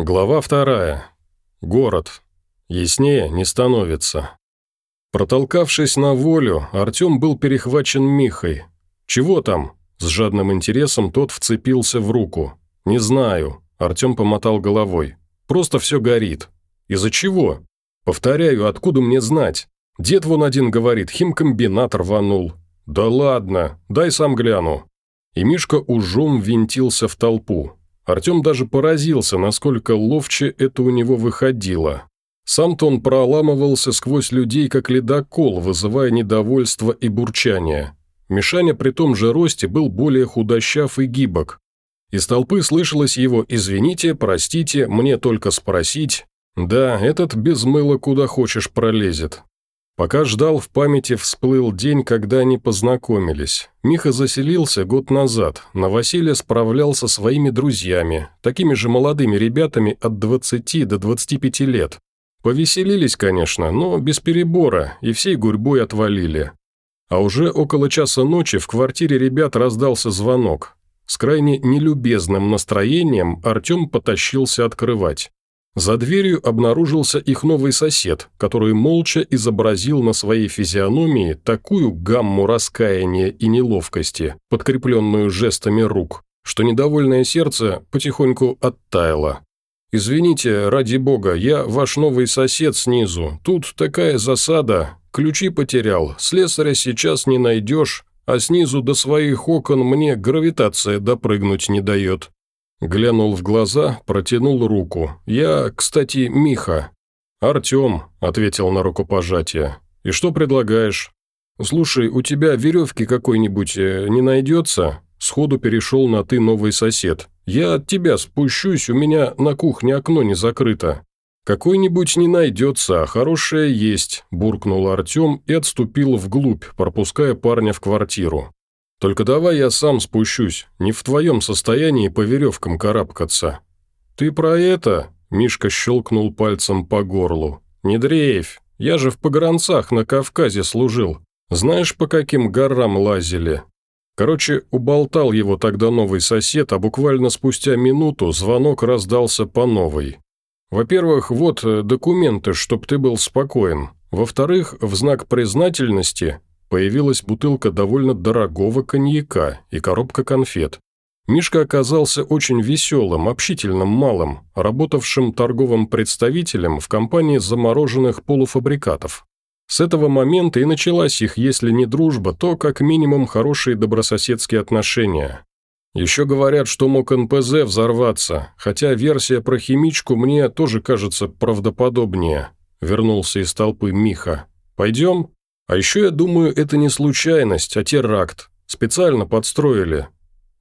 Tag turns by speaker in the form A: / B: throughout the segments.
A: Глава вторая. Город. Яснее не становится. Протолкавшись на волю, Артем был перехвачен Михой. «Чего там?» С жадным интересом тот вцепился в руку. «Не знаю», – Артем помотал головой. «Просто все горит». «Из-за чего?» «Повторяю, откуда мне знать?» Дед вон один говорит, химкомбинат рванул. «Да ладно, дай сам гляну». И Мишка ужом винтился в толпу. Артем даже поразился, насколько ловче это у него выходило. Сам-то он проламывался сквозь людей, как ледокол, вызывая недовольство и бурчание. Мишаня при том же росте был более худощав и гибок. Из толпы слышалось его «извините, простите, мне только спросить». Да, этот без мыла куда хочешь пролезет. Пока ждал, в памяти всплыл день, когда они познакомились. Миха заселился год назад, новоселье справлялся со своими друзьями, такими же молодыми ребятами от 20 до 25 лет. Повеселились, конечно, но без перебора, и всей гурьбой отвалили. А уже около часа ночи в квартире ребят раздался звонок. С крайне нелюбезным настроением Артем потащился открывать. За дверью обнаружился их новый сосед, который молча изобразил на своей физиономии такую гамму раскаяния и неловкости, подкрепленную жестами рук, что недовольное сердце потихоньку оттаяло. «Извините, ради бога, я ваш новый сосед снизу. Тут такая засада. Ключи потерял, слесаря сейчас не найдешь, а снизу до своих окон мне гравитация допрыгнуть не дает. Глянул в глаза, протянул руку. «Я, кстати, Миха». «Артем», — ответил на рукопожатие. «И что предлагаешь?» «Слушай, у тебя веревки какой-нибудь э, не найдется?» Сходу перешел на «ты» новый сосед. «Я от тебя спущусь, у меня на кухне окно не закрыто». «Какой-нибудь не найдется, а хорошее есть», – буркнул Артем и отступил вглубь, пропуская парня в квартиру. Только давай я сам спущусь, не в твоем состоянии по веревкам карабкаться». «Ты про это?» – Мишка щелкнул пальцем по горлу. «Не дрейфь, я же в погранцах на Кавказе служил. Знаешь, по каким горам лазили?» Короче, уболтал его тогда новый сосед, а буквально спустя минуту звонок раздался по новой. Во-первых, вот э, документы, чтоб ты был спокоен. Во-вторых, в знак признательности появилась бутылка довольно дорогого коньяка и коробка конфет. Мишка оказался очень веселым, общительным малым, работавшим торговым представителем в компании замороженных полуфабрикатов. С этого момента и началась их, если не дружба, то как минимум хорошие добрососедские отношения. Еще говорят, что мог НПЗ взорваться, хотя версия про химичку мне тоже кажется правдоподобнее. Вернулся из толпы Миха. «Пойдем?» А еще я думаю, это не случайность, а теракт. Специально подстроили.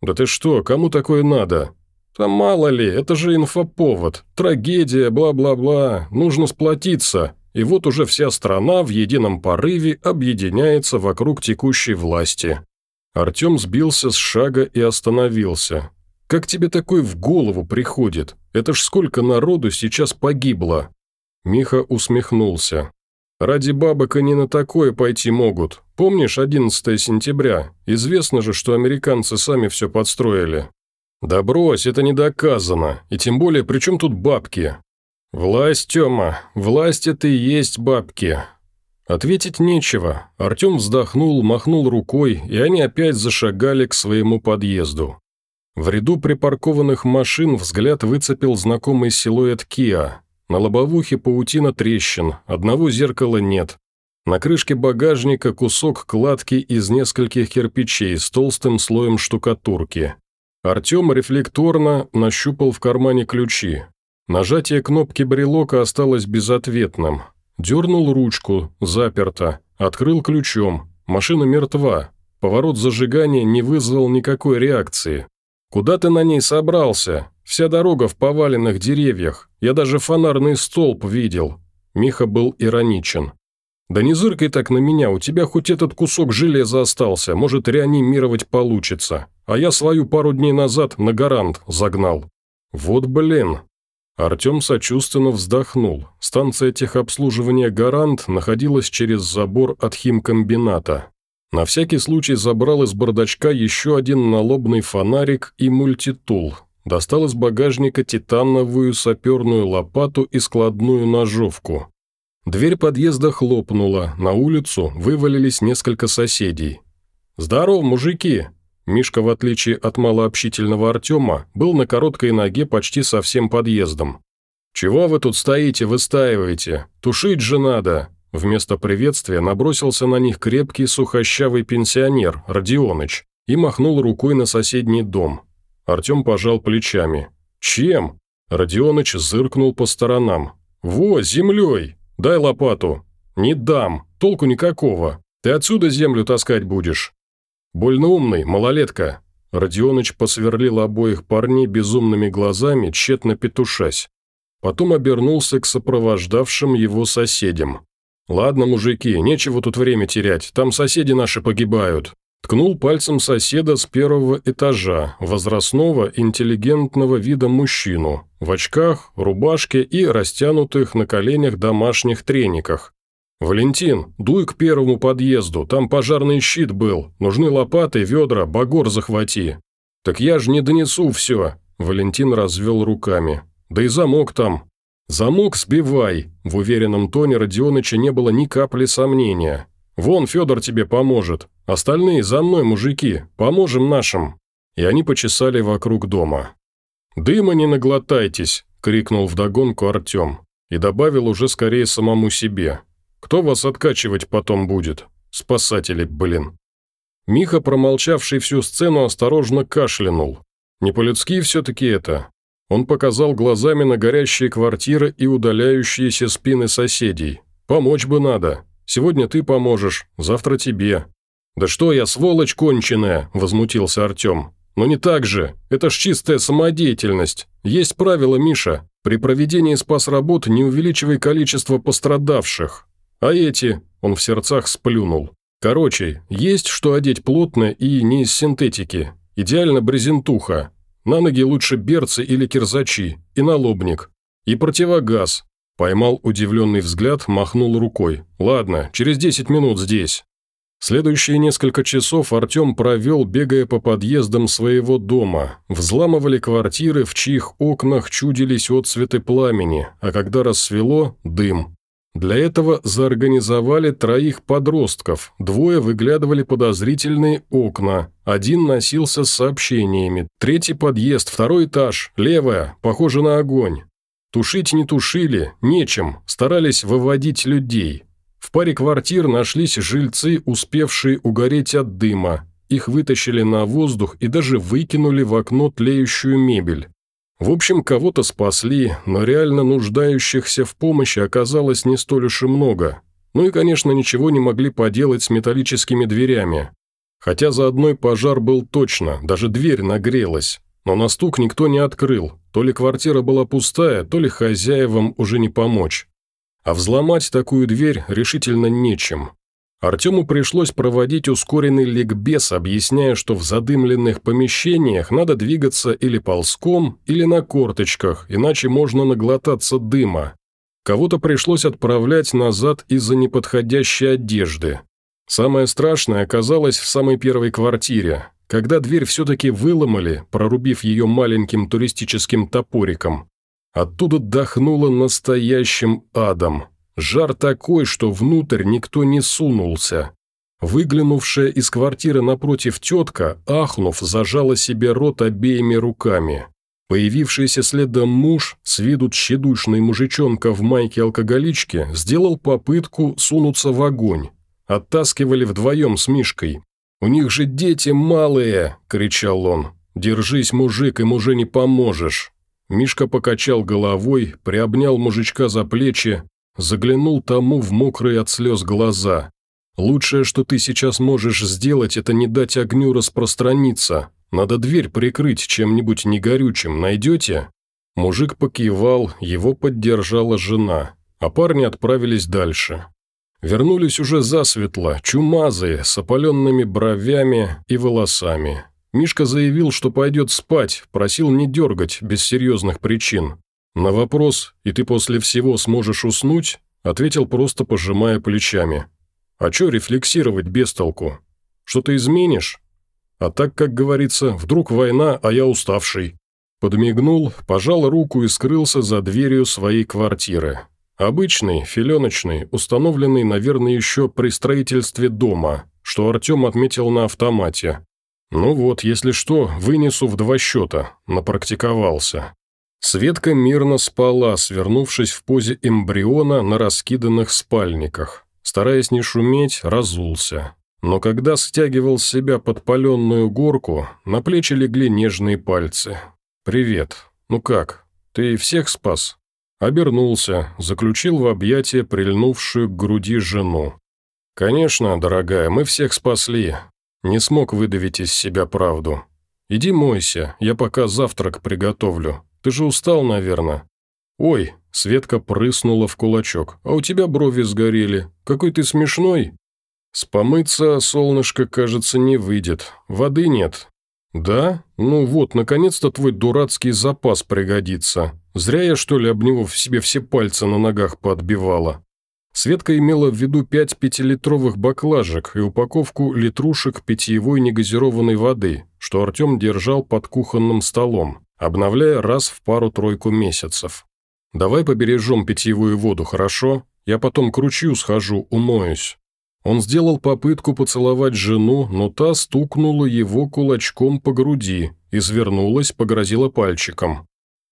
A: Да ты что, кому такое надо? Да мало ли, это же инфоповод. Трагедия, бла-бла-бла. Нужно сплотиться. И вот уже вся страна в едином порыве объединяется вокруг текущей власти. Артем сбился с шага и остановился. «Как тебе такое в голову приходит? Это ж сколько народу сейчас погибло!» Миха усмехнулся. Ради бабок они на такое пойти могут. Помнишь 11 сентября? Известно же, что американцы сами все подстроили. Да брось, это не доказано. И тем более, при чем тут бабки? Власть, Тёма, власть это и есть бабки. Ответить нечего. Артем вздохнул, махнул рукой, и они опять зашагали к своему подъезду. В ряду припаркованных машин взгляд выцепил знакомый силуэт Киа. На лобовухе паутина трещин, одного зеркала нет. На крышке багажника кусок кладки из нескольких кирпичей с толстым слоем штукатурки. Артем рефлекторно нащупал в кармане ключи. Нажатие кнопки брелока осталось безответным. Дернул ручку, заперто, открыл ключом. Машина мертва. Поворот зажигания не вызвал никакой реакции. «Куда ты на ней собрался?» Вся дорога в поваленных деревьях. Я даже фонарный столб видел». Миха был ироничен. «Да не зыркай так на меня, у тебя хоть этот кусок железа остался, может, реанимировать получится. А я свою пару дней назад на гарант загнал». «Вот блин». Артем сочувственно вздохнул. Станция техобслуживания «Гарант» находилась через забор от химкомбината. На всякий случай забрал из бардачка еще один налобный фонарик и мультитул, достал из багажника титановую саперную лопату и складную ножовку. Дверь подъезда хлопнула, на улицу вывалились несколько соседей. «Здорово, мужики!» Мишка, в отличие от малообщительного Артема, был на короткой ноге почти со всем подъездом. «Чего вы тут стоите, выстаиваете? Тушить же надо!» Вместо приветствия набросился на них крепкий сухощавый пенсионер, Родионыч, и махнул рукой на соседний дом. Артем пожал плечами. «Чем?» Родионыч зыркнул по сторонам. «Во, землей! Дай лопату!» «Не дам, толку никакого. Ты отсюда землю таскать будешь?» «Больно умный, малолетка». Родионыч посверлил обоих парней безумными глазами, тщетно петушась. Потом обернулся к сопровождавшим его соседям. «Ладно, мужики, нечего тут время терять, там соседи наши погибают». Ткнул пальцем соседа с первого этажа, возрастного, интеллигентного вида мужчину, в очках, рубашке и растянутых на коленях домашних трениках. «Валентин, дуй к первому подъезду, там пожарный щит был, нужны лопаты, ведра, багор захвати». «Так я же не донесу все», – Валентин развел руками. «Да и замок там». «Замок сбивай», – в уверенном тоне Родионыча не было ни капли сомнения. «Вон, Федор тебе поможет. Остальные за мной, мужики, поможем нашим». И они почесали вокруг дома. «Дыма не наглотайтесь», – крикнул вдогонку Артем. И добавил уже скорее самому себе. Кто вас откачивать потом будет? Спасатели, блин». Миха, промолчавший всю сцену, осторожно кашлянул. Не по-людски все-таки это. Он показал глазами на горящие квартиры и удаляющиеся спины соседей. «Помочь бы надо. Сегодня ты поможешь, завтра тебе». «Да что я, сволочь конченая!» – возмутился Артем. «Но не так же. Это ж чистая самодеятельность. Есть правило, Миша. При проведении спасработ не увеличивай количество пострадавших. А эти, он в сердцах сплюнул. Короче, есть что одеть плотно и не из синтетики. Идеально брезентуха. На ноги лучше берцы или кирзачи. И налобник. И противогаз. Поймал удивленный взгляд, махнул рукой. «Ладно, через 10 минут здесь». Следующие несколько часов Артем провел, бегая по подъездам своего дома. Взламывали квартиры, в чьих окнах чудились отцветы пламени, а когда рассвело – дым. Для этого заорганизовали троих подростков, двое выглядывали подозрительные окна, один носился с сообщениями, третий подъезд, второй этаж, левая, похоже на огонь. Тушить не тушили, нечем, старались выводить людей. В паре квартир нашлись жильцы, успевшие угореть от дыма. Их вытащили на воздух и даже выкинули в окно тлеющую мебель. В общем, кого-то спасли, но реально нуждающихся в помощи оказалось не столь уж и много. Ну и, конечно, ничего не могли поделать с металлическими дверями. Хотя за одной пожар был точно, даже дверь нагрелась. Но на стук никто не открыл, то ли квартира была пустая, то ли хозяевам уже не помочь. А взломать такую дверь решительно нечем. Артему пришлось проводить ускоренный ликбез, объясняя, что в задымленных помещениях надо двигаться или ползком, или на корточках, иначе можно наглотаться дыма. Кого-то пришлось отправлять назад из-за неподходящей одежды. Самое страшное оказалось в самой первой квартире, когда дверь все-таки выломали, прорубив ее маленьким туристическим топориком. Оттуда дохнуло настоящим адом. Жар такой, что внутрь никто не сунулся. Выглянувшая из квартиры напротив тетка, ахнув, зажала себе рот обеими руками. Появившийся следом муж, с виду тщедушный мужичонка в майке алкоголички, сделал попытку сунуться в огонь. Оттаскивали вдвоем с Мишкой. «У них же дети малые!» – кричал он. «Держись, мужик, им уже не поможешь!» Мишка покачал головой, приобнял мужичка за плечи, Заглянул тому в мокрые от слез глаза. «Лучшее, что ты сейчас можешь сделать, это не дать огню распространиться. Надо дверь прикрыть чем-нибудь негорючим, найдете?» Мужик покивал, его поддержала жена, а парни отправились дальше. Вернулись уже засветло, чумазые, с опаленными бровями и волосами. Мишка заявил, что пойдет спать, просил не дергать без серьезных причин. На вопрос «И ты после всего сможешь уснуть?» ответил просто пожимая плечами. «А чё рефлексировать без толку? Что ты изменишь? А так, как говорится, вдруг война, а я уставший». Подмигнул, пожал руку и скрылся за дверью своей квартиры. Обычный, филеночный, установленный, наверное, еще при строительстве дома, что Артем отметил на автомате. Ну вот, если что, вынесу в два счета, напрактиковался. Светка мирно спала, свернувшись в позе эмбриона на раскиданных спальниках. Стараясь не шуметь, разулся. Но когда стягивал с себя подпаленную горку, на плечи легли нежные пальцы. «Привет. Ну как? Ты всех спас?» Обернулся, заключил в объятия прильнувшую к груди жену. «Конечно, дорогая, мы всех спасли. Не смог выдавить из себя правду. Иди мойся, я пока завтрак приготовлю. Ты же устал, наверное». «Ой», — Светка прыснула в кулачок, «а у тебя брови сгорели. Какой ты смешной». «Спомыться, солнышко, кажется, не выйдет. Воды нет». «Да? Ну вот, наконец-то твой дурацкий запас пригодится. Зря я, что ли, об него в себе все пальцы на ногах поотбивала». Светка имела в виду пять пятилитровых баклажек и упаковку литрушек питьевой негазированной воды, что Артем держал под кухонным столом, обновляя раз в пару-тройку месяцев. «Давай побережем питьевую воду, хорошо? Я потом к ручью схожу, умоюсь». Он сделал попытку поцеловать жену, но та стукнула его кулачком по груди, извернулась, погрозила пальчиком.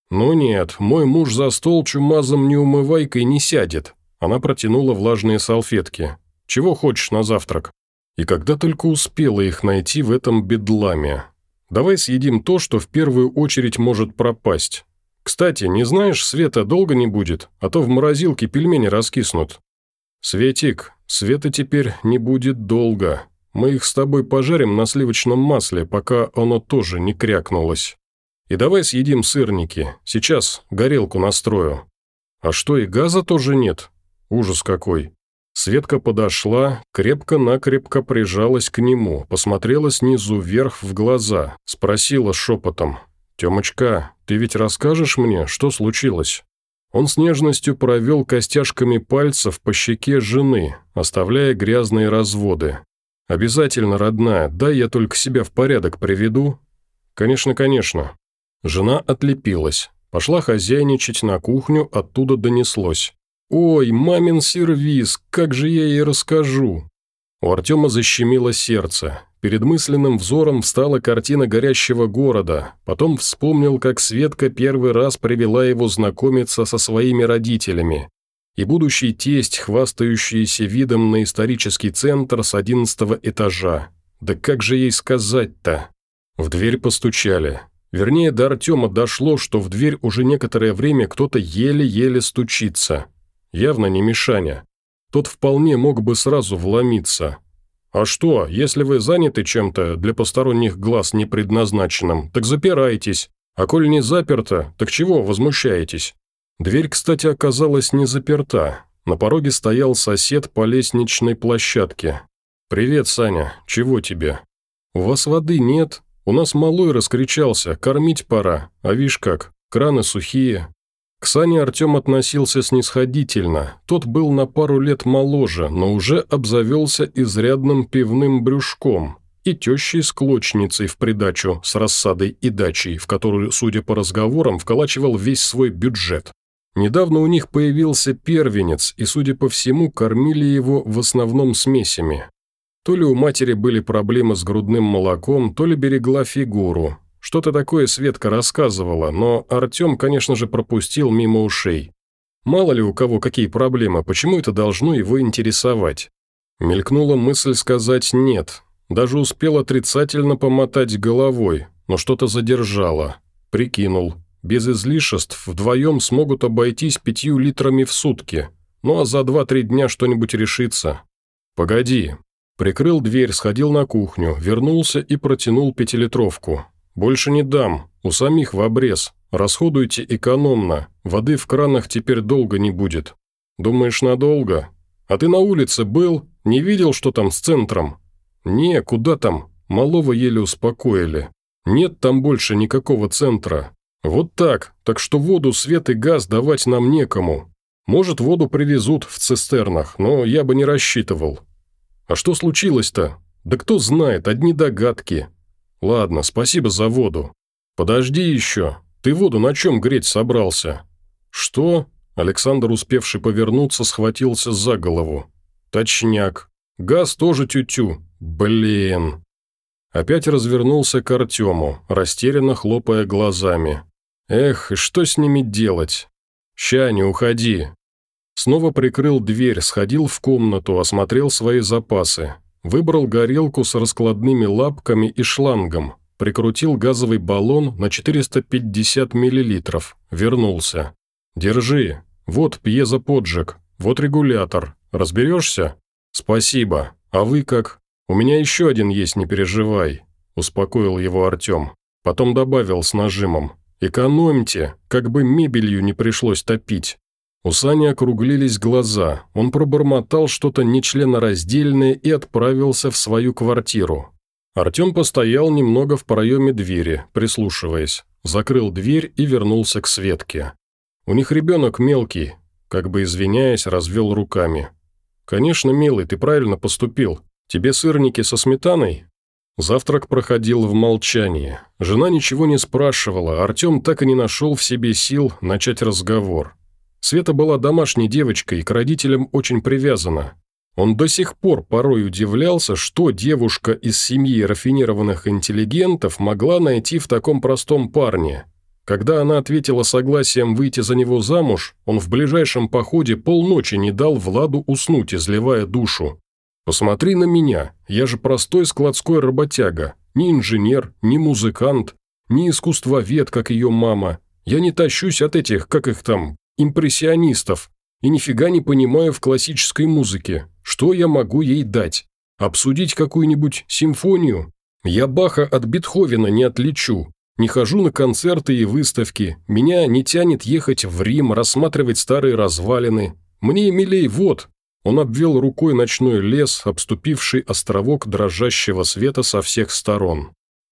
A: «Ну нет, мой муж за стол чумазом неумывайкой не сядет, она протянула влажные салфетки. «Чего хочешь на завтрак?» И когда только успела их найти в этом бедламе. «Давай съедим то, что в первую очередь может пропасть. Кстати, не знаешь, Света долго не будет, а то в морозилке пельмени раскиснут». «Светик, Света теперь не будет долго. Мы их с тобой пожарим на сливочном масле, пока оно тоже не крякнулось. И давай съедим сырники. Сейчас горелку настрою». «А что, и газа тоже нет?» Ужас какой. Светка подошла, крепко-накрепко прижалась к нему, посмотрела снизу вверх в глаза, спросила шепотом. «Темочка, ты ведь расскажешь мне, что случилось?» Он с нежностью провел костяшками пальцев по щеке жены, оставляя грязные разводы. «Обязательно, родная, дай я только себя в порядок приведу». «Конечно, конечно». Жена отлепилась, пошла хозяйничать на кухню, оттуда донеслось. «Ой, мамин сервиз, как же я ей расскажу!» У Артема защемило сердце. Перед мысленным взором встала картина горящего города. Потом вспомнил, как Светка первый раз привела его знакомиться со своими родителями. И будущий тесть, хвастающийся видом на исторический центр с одиннадцатого этажа. Да как же ей сказать-то? В дверь постучали. Вернее, до Артема дошло, что в дверь уже некоторое время кто-то еле-еле стучится. Явно не Мишаня. Тот вполне мог бы сразу вломиться. А что, если вы заняты чем-то для посторонних глаз не предназначенным, так запирайтесь. А коль не заперто, так чего возмущаетесь? Дверь, кстати, оказалась не заперта. На пороге стоял сосед по лестничной площадке. «Привет, Саня, чего тебе?» «У вас воды нет? У нас малой раскричался, кормить пора, а вишь как, краны сухие, к Сане Артем относился снисходительно, тот был на пару лет моложе, но уже обзавелся изрядным пивным брюшком и тещей с клочницей в придачу с рассадой и дачей, в которую, судя по разговорам, вколачивал весь свой бюджет. Недавно у них появился первенец, и, судя по всему, кормили его в основном смесями. То ли у матери были проблемы с грудным молоком, то ли берегла фигуру, что-то такое Светка рассказывала, но Артем, конечно же, пропустил мимо ушей. Мало ли у кого какие проблемы, почему это должно его интересовать? Мелькнула мысль сказать «нет». Даже успел отрицательно помотать головой, но что-то задержало. Прикинул. Без излишеств вдвоем смогут обойтись пятью литрами в сутки. Ну а за два-три дня что-нибудь решится. «Погоди». Прикрыл дверь, сходил на кухню, вернулся и протянул пятилитровку. «Больше не дам, у самих в обрез. Расходуйте экономно, воды в кранах теперь долго не будет. Думаешь, надолго? А ты на улице был? Не видел, что там с центром?» «Не, куда там? Малого еле успокоили. Нет там больше никакого центра. Вот так, так что воду, свет и газ давать нам некому. Может, воду привезут в цистернах, но я бы не рассчитывал. А что случилось-то? Да кто знает, одни догадки. «Ладно, спасибо за воду. Подожди еще. Ты воду на чем греть собрался?» «Что?» Александр, успевший повернуться, схватился за голову. «Точняк. Газ тоже тю-тю. Блин!» Опять развернулся к Артему, растерянно хлопая глазами. «Эх, что с ними делать? Ща, не уходи!» Снова прикрыл дверь, сходил в комнату, осмотрел свои запасы. Выбрал горелку с раскладными лапками и шлангом, прикрутил газовый баллон на 450 мл, вернулся. «Держи, вот пьезоподжиг, вот регулятор. Разберешься?» «Спасибо. А вы как?» «У меня еще один есть, не переживай», – успокоил его Артем. Потом добавил с нажимом. «Экономьте, как бы мебелью не пришлось топить». У Сани округлились глаза, он пробормотал что-то нечленораздельное и отправился в свою квартиру. Артем постоял немного в проеме двери, прислушиваясь, закрыл дверь и вернулся к Светке. «У них ребенок мелкий», как бы извиняясь, развел руками. «Конечно, милый, ты правильно поступил. Тебе сырники со сметаной?» Завтрак проходил в молчании. Жена ничего не спрашивала, Артем так и не нашел в себе сил начать разговор. Света была домашней девочкой и к родителям очень привязана. Он до сих пор порой удивлялся, что девушка из семьи рафинированных интеллигентов могла найти в таком простом парне. Когда она ответила согласием выйти за него замуж, он в ближайшем походе полночи не дал Владу уснуть, изливая душу. «Посмотри на меня, я же простой складской работяга, ни инженер, ни музыкант, ни искусствовед, как ее мама. Я не тащусь от этих, как их там, импрессионистов, и нифига не понимаю в классической музыке. Что я могу ей дать? Обсудить какую-нибудь симфонию? Я Баха от Бетховена не отличу. Не хожу на концерты и выставки. Меня не тянет ехать в Рим, рассматривать старые развалины. Мне, милей, вот, он обвел рукой ночной лес, обступивший островок дрожащего света со всех сторон.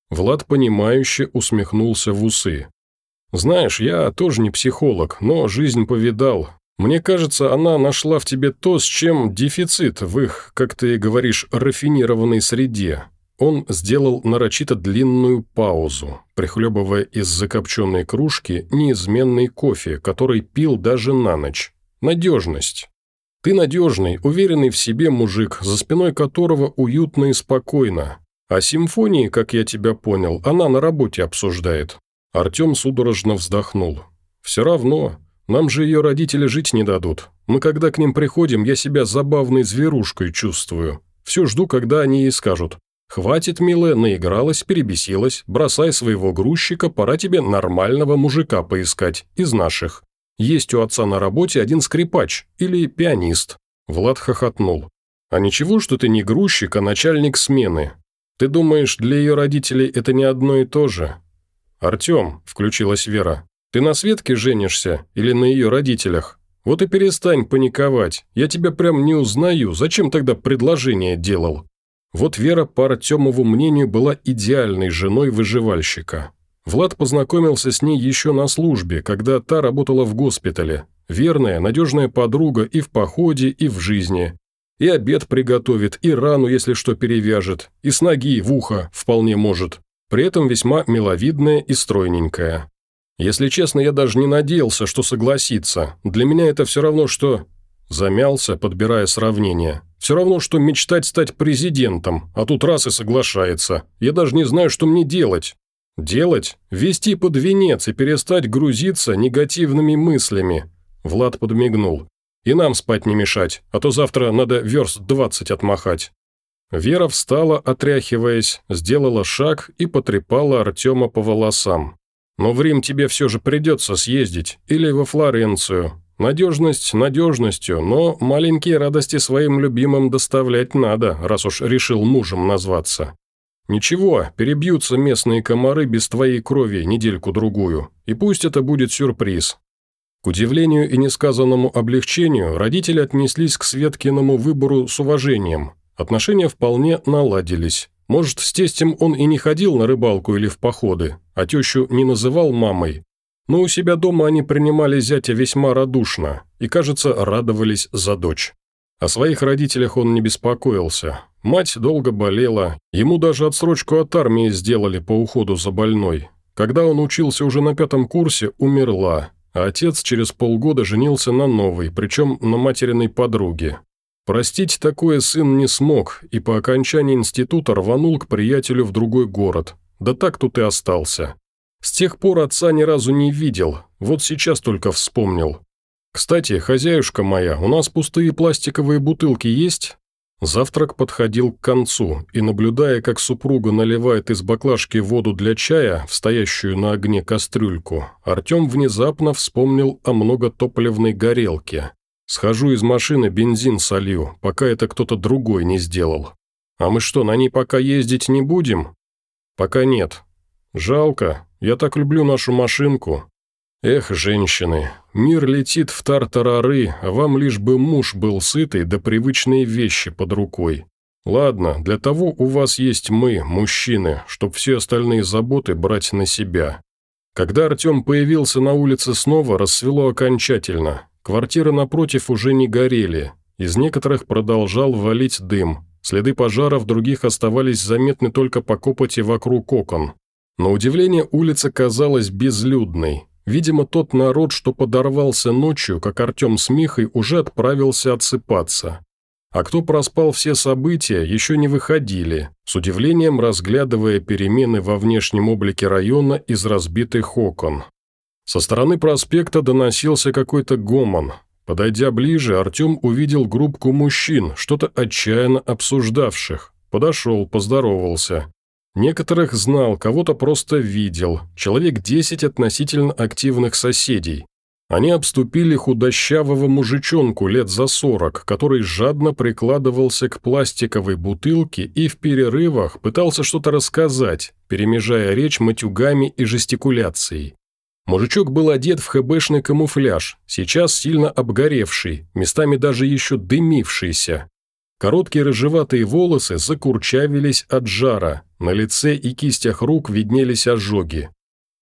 A: Влад, понимающе усмехнулся в усы. «Знаешь, я тоже не психолог, но жизнь повидал. Мне кажется, она нашла в тебе то, с чем дефицит в их, как ты говоришь, рафинированной среде». Он сделал нарочито длинную паузу, прихлебывая из закопченной кружки неизменный кофе, который пил даже на ночь. Надежность. Ты надежный, уверенный в себе мужик, за спиной которого уютно и спокойно. А симфонии, как я тебя понял, она на работе обсуждает». Артем судорожно вздохнул. «Все равно. Нам же ее родители жить не дадут. Мы когда к ним приходим, я себя забавной зверушкой чувствую. Все жду, когда они ей скажут. «Хватит, милая, наигралась, перебесилась, бросай своего грузчика, пора тебе нормального мужика поискать, из наших. Есть у отца на работе один скрипач или пианист». Влад хохотнул. «А ничего, что ты не грузчик, а начальник смены. Ты думаешь, для ее родителей это не одно и то же?» «Артем», – включилась Вера, – «ты на Светке женишься или на ее родителях? Вот и перестань паниковать. Я тебя прям не узнаю. Зачем тогда предложение делал?» Вот Вера, по Артемову мнению, была идеальной женой выживальщика. Влад познакомился с ней еще на службе, когда та работала в госпитале. Верная, надежная подруга и в походе, и в жизни. И обед приготовит, и рану, если что, перевяжет, и с ноги в ухо вполне может. При этом весьма миловидная и стройненькая. Если честно, я даже не надеялся, что согласится. Для меня это все равно, что... Замялся, подбирая сравнение. Все равно, что мечтать стать президентом, а тут раз и соглашается. Я даже не знаю, что мне делать. «Делать? Вести под венец и перестать грузиться негативными мыслями», – Влад подмигнул. «И нам спать не мешать, а то завтра надо верст двадцать отмахать». Вера встала, отряхиваясь, сделала шаг и потрепала Артема по волосам. «Но в Рим тебе все же придется съездить, или во Флоренцию. Надежность надежностью, но маленькие радости своим любимым доставлять надо, раз уж решил мужем назваться. «Ничего, перебьются местные комары без твоей крови недельку-другую, и пусть это будет сюрприз». К удивлению и несказанному облегчению родители отнеслись к Светкиному выбору с уважением. Отношения вполне наладились. Может, с тестем он и не ходил на рыбалку или в походы, а тещу не называл мамой. Но у себя дома они принимали зятя весьма радушно и, кажется, радовались за дочь. О своих родителях он не беспокоился. Мать долго болела, ему даже отсрочку от армии сделали по уходу за больной. Когда он учился уже на пятом курсе, умерла, а отец через полгода женился на новой, причем на материной подруге. Простить такое сын не смог и по окончании института рванул к приятелю в другой город. Да так тут и остался. С тех пор отца ни разу не видел, вот сейчас только вспомнил. «Кстати, хозяюшка моя, у нас пустые пластиковые бутылки есть?» Завтрак подходил к концу, и, наблюдая, как супруга наливает из баклажки воду для чая в стоящую на огне кастрюльку, Артем внезапно вспомнил о многотопливной горелке. «Схожу из машины, бензин солью, пока это кто-то другой не сделал. А мы что, на ней пока ездить не будем?» «Пока нет. Жалко, я так люблю нашу машинку. Эх, женщины, мир летит в тартарары, а вам лишь бы муж был сытый да привычные вещи под рукой. Ладно, для того у вас есть мы, мужчины, чтоб все остальные заботы брать на себя. Когда Артем появился на улице снова, рассвело окончательно. Квартиры напротив уже не горели. Из некоторых продолжал валить дым. Следы пожара в других оставались заметны только по копоти вокруг окон. На удивление улица казалась безлюдной. Видимо, тот народ, что подорвался ночью, как Артем с Михой, уже отправился отсыпаться. А кто проспал все события, еще не выходили, с удивлением разглядывая перемены во внешнем облике района из разбитых окон. Со стороны проспекта доносился какой-то гомон. Подойдя ближе, Артем увидел группку мужчин, что-то отчаянно обсуждавших. Подошел, поздоровался. Некоторых знал, кого-то просто видел, человек десять относительно активных соседей. Они обступили худощавого мужичонку лет за сорок, который жадно прикладывался к пластиковой бутылке и в перерывах пытался что-то рассказать, перемежая речь матюгами и жестикуляцией. Мужичок был одет в хэбэшный камуфляж, сейчас сильно обгоревший, местами даже еще дымившийся. Короткие рыжеватые волосы закурчавились от жара, на лице и кистях рук виднелись ожоги.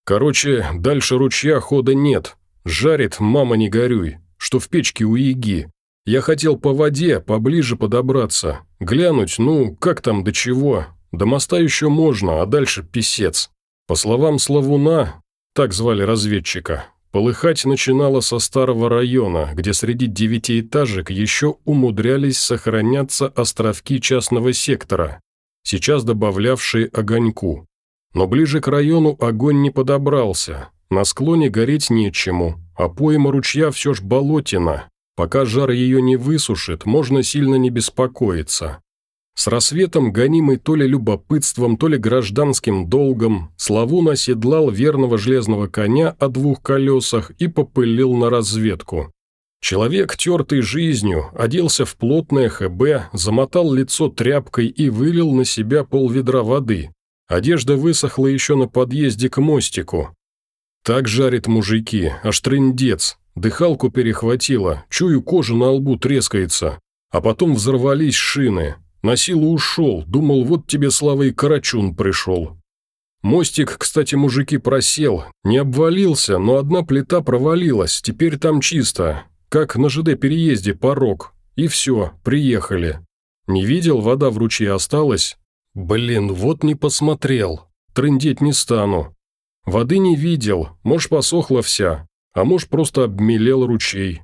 A: Короче, дальше ручья хода нет. Жарит, мама не горюй, что в печке у Яги. Я хотел по воде поближе подобраться, глянуть, ну, как там до чего. До моста еще можно, а дальше писец. По словам Славуна, так звали разведчика, Полыхать начинало со старого района, где среди девятиэтажек еще умудрялись сохраняться островки частного сектора, сейчас добавлявшие огоньку. Но ближе к району огонь не подобрался, на склоне гореть нечему, а пойма ручья все ж болотина. Пока жар ее не высушит, можно сильно не беспокоиться. С рассветом, гонимый то ли любопытством, то ли гражданским долгом, Славун оседлал верного железного коня о двух колесах и попылил на разведку. Человек, тертый жизнью, оделся в плотное ХБ, замотал лицо тряпкой и вылил на себя полведра воды. Одежда высохла еще на подъезде к мостику. Так жарит мужики, аж трындец. Дыхалку перехватило, чую, кожа на лбу трескается. А потом взорвались шины, на силу ушел, думал, вот тебе слава и Карачун пришел. Мостик, кстати, мужики просел, не обвалился, но одна плита провалилась, теперь там чисто, как на ЖД-переезде порог. И все, приехали. Не видел, вода в ручье осталась? Блин, вот не посмотрел. Трындеть не стану. Воды не видел, может, посохла вся, а может, просто обмелел ручей.